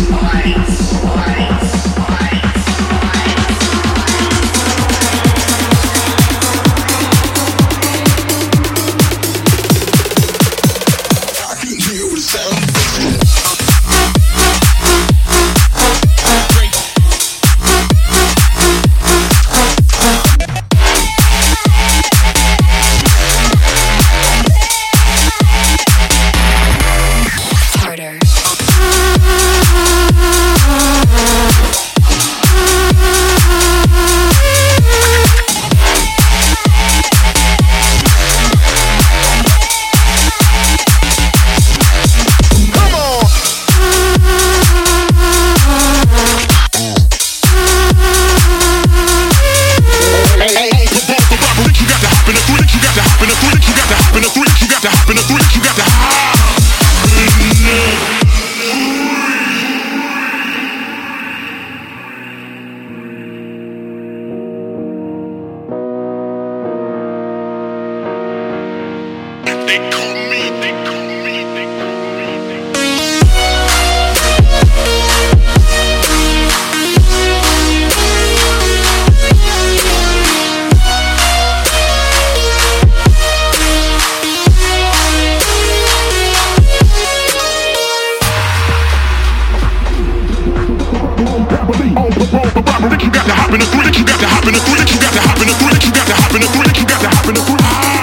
Minds. hop in the three that you got to hop in the three that you got to hop in the three that you got to hop in the three that you got to hop in the three.